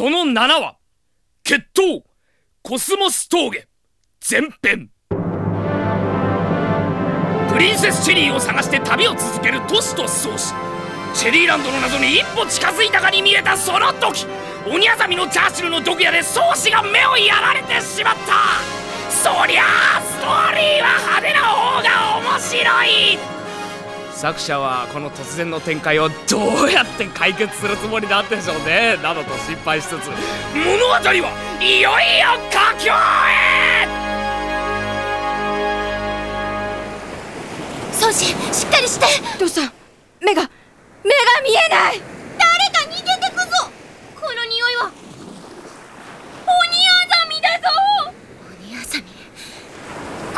その7話決闘コスモス峠前編。プリンセスチェリーを探して旅を続けるトシとソーシ。チェリーランドの謎に一歩近づいたかに見えたその時鬼あざみのチャーシルの毒矢でソーシが目をやられてしまった。そりゃあストーリーは派手な方が面白い。作者はこの突然の展開をどうやって解決するつもりなんでしょうね。などと心配しつつ物語はいよいよ佳境へ。ソーシしっかりして。どうした？目が目が見えない。誰か逃げてくぞ。この匂いは。鬼あざみだぞ。鬼あざみ。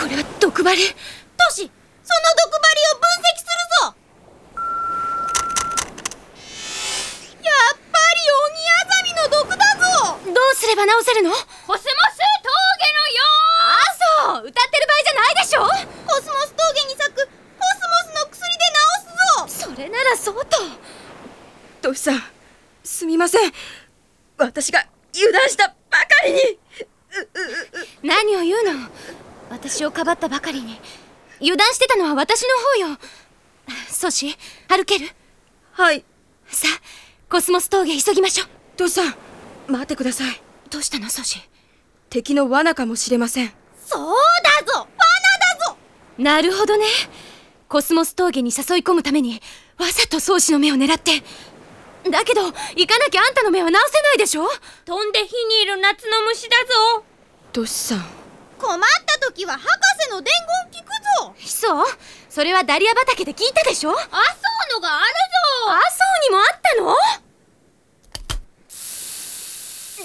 これは毒針？トシその毒針を分析するぞ。やっぱり鬼あざみの毒だぞ。どうすれば治せるの？コスモス峠のよあそう。歌ってる場合じゃないでしょ。コスモス峠に咲く。コスモスの薬で治すぞ。それならそうと。トシさんすみません。私が油断したばかりに。何を言うの？私をかばったばかりに油断してたのは私の方よ。ソシ歩ける？はい。さあコスモス峠急ぎましょう。トシさん待ってください。どうしたのソシ？敵の罠かもしれません。そうだぞ！罠だぞ！なるほどね。コスモス峠に誘い込むためにわざと宗師の目を狙って。だけど行かなきゃあんたの目は直せないでしょ？飛んで火にいる夏の虫だぞ。トシさん。困った時は博士の伝言聞くぞそう。それはダリア畑で聞いたでしょ？あそうのがあるぞ。あそうにもあったの？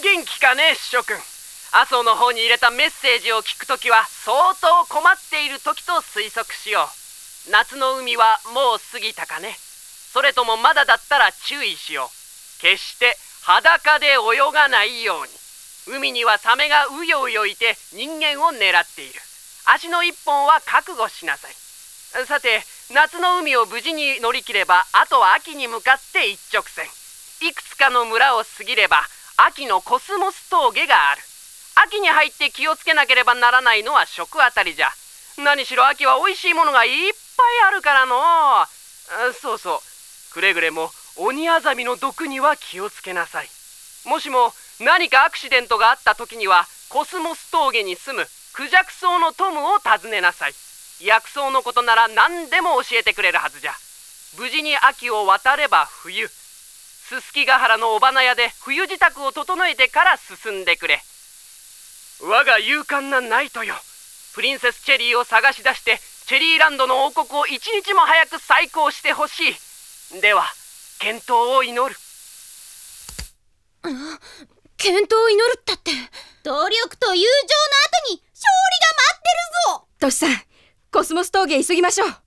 元気かね師匠くん。麻生の方に入れたメッセージを聞くときは相当困っている時と推測しよう。夏の海はもう過ぎたかね。それともまだだったら注意しよう。決して裸で泳がないように。海にはサメがうようよいて人間を狙っている足の一本は覚悟しなさい。さて夏の海を無事に乗り切ればあとは秋に向かって一直線。いくつかの村を過ぎれば秋のコスモス峠がある。秋に入って気をつけなければならないのは食あたりじゃ。何しろ秋は美味しいものがいっぱいあるからの。そうそう。くれぐれも鬼あざみの毒には気をつけなさい。もしも何かアクシデントがあった時にはコスモス峠に住むクジャクソウのトムを訪ねなさい。薬草のことなら何でも教えてくれるはずじゃ。無事に秋を渡れば冬。すすきヶ原のお花屋で冬支度を整えてから進んでくれ。我が勇敢なナイトよ。プリンセスチェリーを探し出してチェリーランドの王国を一日も早く再興してほしい。では健闘を祈る。健闘を祈るったって。努力と友情のトシさんコスモス峠急ぎましょう。